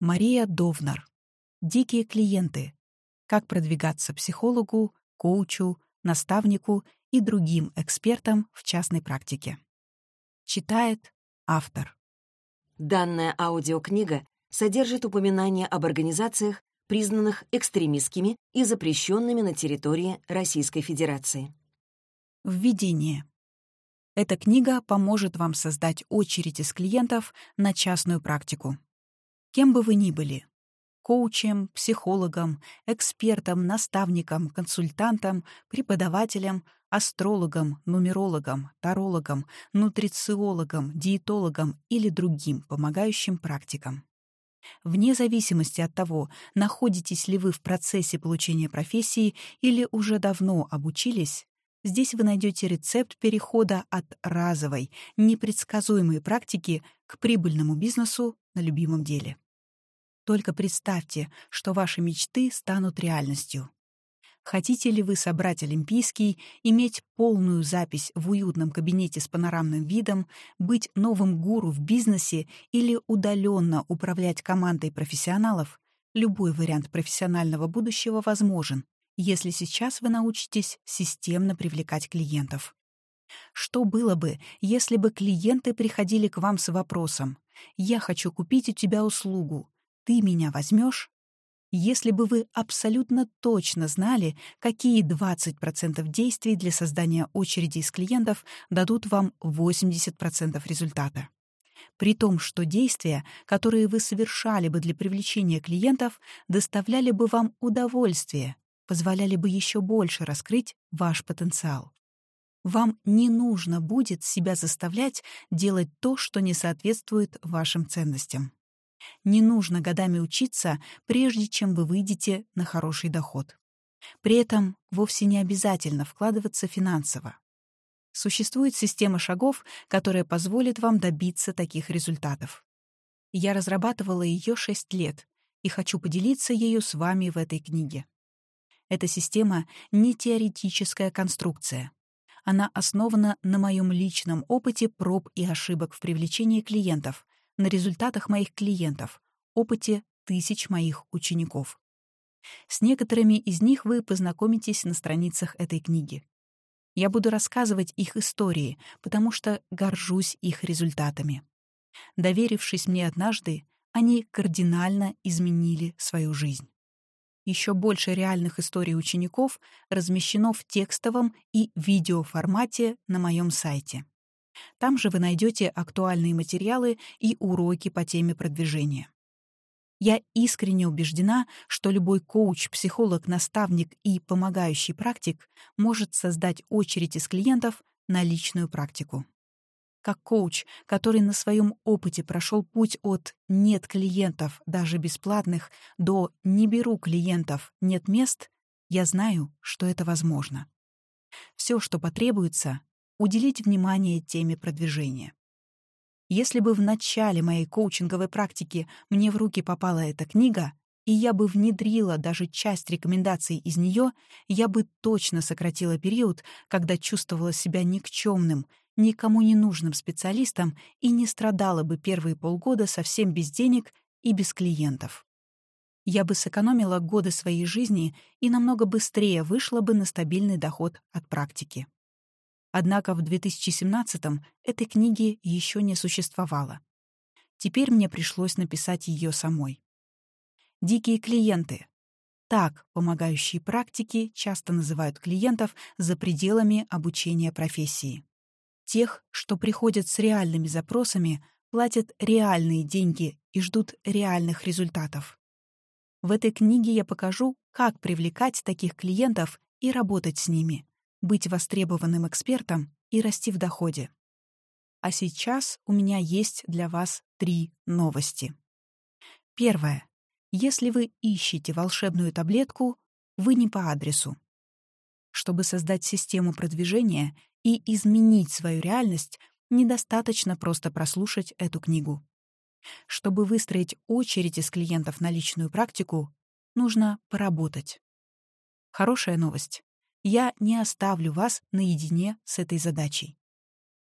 Мария Довнар. Дикие клиенты. Как продвигаться психологу, коучу, наставнику и другим экспертам в частной практике. Читает автор. Данная аудиокнига содержит упоминания об организациях, признанных экстремистскими и запрещенными на территории Российской Федерации. Введение. Эта книга поможет вам создать очередь из клиентов на частную практику. Кем бы вы ни были — коучем, психологом, экспертом, наставником, консультантом, преподавателем, астрологом, нумерологом, тарологом, нутрициологом, диетологом или другим помогающим практикам. Вне зависимости от того, находитесь ли вы в процессе получения профессии или уже давно обучились, Здесь вы найдете рецепт перехода от разовой, непредсказуемой практики к прибыльному бизнесу на любимом деле. Только представьте, что ваши мечты станут реальностью. Хотите ли вы собрать Олимпийский, иметь полную запись в уютном кабинете с панорамным видом, быть новым гуру в бизнесе или удаленно управлять командой профессионалов? Любой вариант профессионального будущего возможен, если сейчас вы научитесь системно привлекать клиентов. Что было бы, если бы клиенты приходили к вам с вопросом «Я хочу купить у тебя услугу. Ты меня возьмешь?» Если бы вы абсолютно точно знали, какие 20% действий для создания очереди из клиентов дадут вам 80% результата. При том, что действия, которые вы совершали бы для привлечения клиентов, доставляли бы вам удовольствие, позволяли бы еще больше раскрыть ваш потенциал. Вам не нужно будет себя заставлять делать то, что не соответствует вашим ценностям. Не нужно годами учиться, прежде чем вы выйдете на хороший доход. При этом вовсе не обязательно вкладываться финансово. Существует система шагов, которая позволит вам добиться таких результатов. Я разрабатывала ее 6 лет и хочу поделиться ею с вами в этой книге. Эта система — не теоретическая конструкция. Она основана на моем личном опыте проб и ошибок в привлечении клиентов, на результатах моих клиентов, опыте тысяч моих учеников. С некоторыми из них вы познакомитесь на страницах этой книги. Я буду рассказывать их истории, потому что горжусь их результатами. Доверившись мне однажды, они кардинально изменили свою жизнь. Еще больше реальных историй учеников размещено в текстовом и видеоформате на моем сайте. Там же вы найдете актуальные материалы и уроки по теме продвижения. Я искренне убеждена, что любой коуч, психолог, наставник и помогающий практик может создать очередь из клиентов на личную практику как коуч, который на своем опыте прошел путь от «нет клиентов, даже бесплатных» до «не беру клиентов, нет мест», я знаю, что это возможно. Все, что потребуется, уделить внимание теме продвижения. Если бы в начале моей коучинговой практики мне в руки попала эта книга, и я бы внедрила даже часть рекомендаций из нее, я бы точно сократила период, когда чувствовала себя никчемным никому не нужным специалистом и не страдала бы первые полгода совсем без денег и без клиентов. Я бы сэкономила годы своей жизни и намного быстрее вышла бы на стабильный доход от практики. Однако в 2017-м этой книги еще не существовало. Теперь мне пришлось написать ее самой. «Дикие клиенты». Так помогающие практики часто называют клиентов за пределами обучения профессии. Тех, что приходят с реальными запросами, платят реальные деньги и ждут реальных результатов. В этой книге я покажу, как привлекать таких клиентов и работать с ними, быть востребованным экспертом и расти в доходе. А сейчас у меня есть для вас три новости. Первое. Если вы ищете волшебную таблетку, вы не по адресу. Чтобы создать систему продвижения, и изменить свою реальность, недостаточно просто прослушать эту книгу. Чтобы выстроить очередь из клиентов на личную практику, нужно поработать. Хорошая новость. Я не оставлю вас наедине с этой задачей.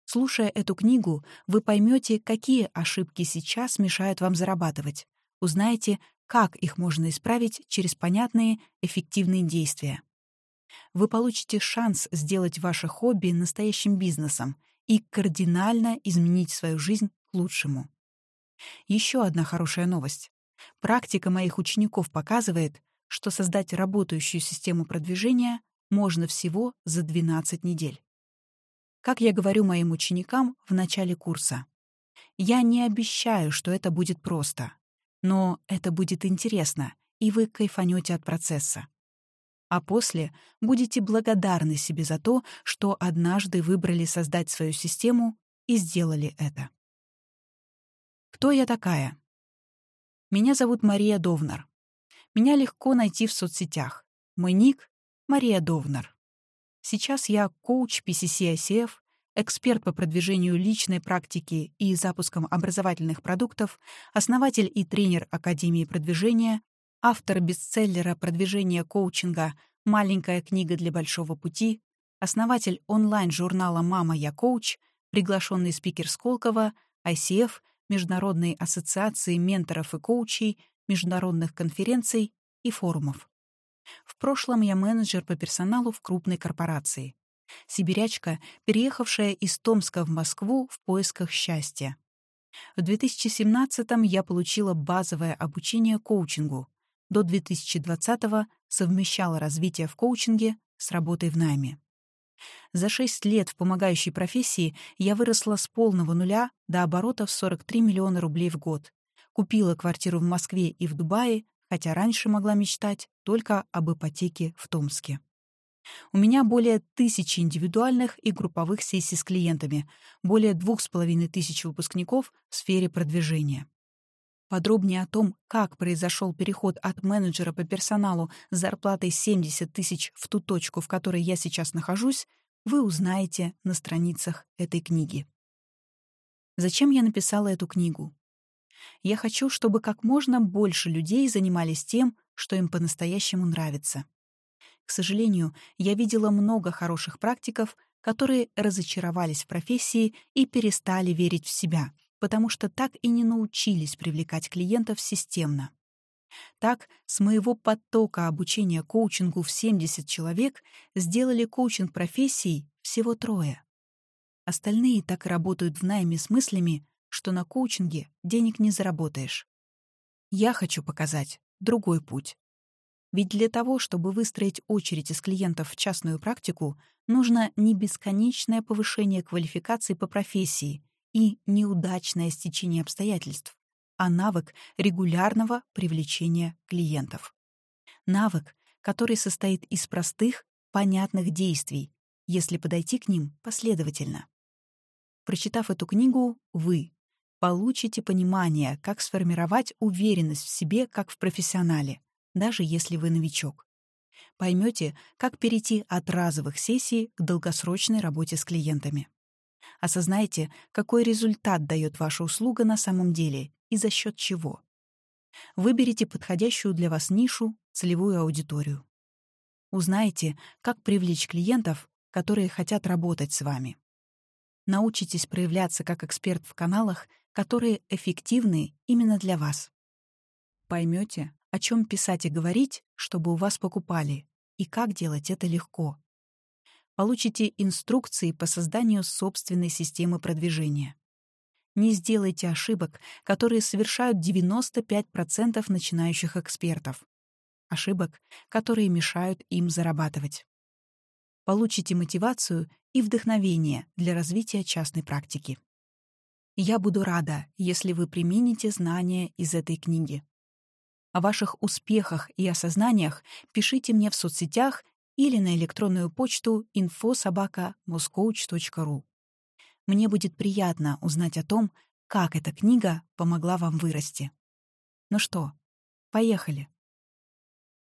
Слушая эту книгу, вы поймете, какие ошибки сейчас мешают вам зарабатывать, узнаете, как их можно исправить через понятные, эффективные действия. Вы получите шанс сделать ваше хобби настоящим бизнесом и кардинально изменить свою жизнь к лучшему. Еще одна хорошая новость. Практика моих учеников показывает, что создать работающую систему продвижения можно всего за 12 недель. Как я говорю моим ученикам в начале курса, я не обещаю, что это будет просто, но это будет интересно, и вы кайфанете от процесса. А после будете благодарны себе за то, что однажды выбрали создать свою систему и сделали это. Кто я такая? Меня зовут Мария Довнар. Меня легко найти в соцсетях. Мой ник — Мария Довнар. Сейчас я коуч PCC-ICF, эксперт по продвижению личной практики и запускам образовательных продуктов, основатель и тренер Академии продвижения, автор бестселлера продвижения коучинга «Маленькая книга для большого пути», основатель онлайн-журнала «Мама, я коуч», приглашенный спикер Сколково, ICF — Международной ассоциации менторов и коучей, международных конференций и форумов. В прошлом я менеджер по персоналу в крупной корпорации. Сибирячка, переехавшая из Томска в Москву в поисках счастья. В 2017-м я получила базовое обучение коучингу. До 2020-го совмещала развитие в коучинге с работой в найме. За шесть лет в помогающей профессии я выросла с полного нуля до оборота в 43 миллиона рублей в год. Купила квартиру в Москве и в Дубае, хотя раньше могла мечтать только об ипотеке в Томске. У меня более тысячи индивидуальных и групповых сессий с клиентами, более двух с половиной тысяч выпускников в сфере продвижения. Подробнее о том, как произошел переход от менеджера по персоналу с зарплатой 70 тысяч в ту точку, в которой я сейчас нахожусь, вы узнаете на страницах этой книги. Зачем я написала эту книгу? Я хочу, чтобы как можно больше людей занимались тем, что им по-настоящему нравится. К сожалению, я видела много хороших практиков, которые разочаровались в профессии и перестали верить в себя — потому что так и не научились привлекать клиентов системно. Так, с моего потока обучения коучингу в 70 человек сделали коучинг профессий всего трое. Остальные так работают в найме с мыслями, что на коучинге денег не заработаешь. Я хочу показать другой путь. Ведь для того, чтобы выстроить очередь из клиентов в частную практику, нужно не бесконечное повышение квалификации по профессии и неудачное стечение обстоятельств, а навык регулярного привлечения клиентов. Навык, который состоит из простых, понятных действий, если подойти к ним последовательно. Прочитав эту книгу, вы получите понимание, как сформировать уверенность в себе как в профессионале, даже если вы новичок. Поймете, как перейти от разовых сессий к долгосрочной работе с клиентами. Осознайте, какой результат дает ваша услуга на самом деле и за счет чего. Выберите подходящую для вас нишу, целевую аудиторию. Узнайте, как привлечь клиентов, которые хотят работать с вами. Научитесь проявляться как эксперт в каналах, которые эффективны именно для вас. Поймете, о чем писать и говорить, чтобы у вас покупали, и как делать это легко получите инструкции по созданию собственной системы продвижения. Не сделайте ошибок, которые совершают 95% начинающих экспертов. Ошибок, которые мешают им зарабатывать. Получите мотивацию и вдохновение для развития частной практики. Я буду рада, если вы примените знания из этой книги. О ваших успехах и осознаниях пишите мне в соцсетях или на электронную почту info.sobaka.moscoach.ru. Мне будет приятно узнать о том, как эта книга помогла вам вырасти. Ну что, поехали.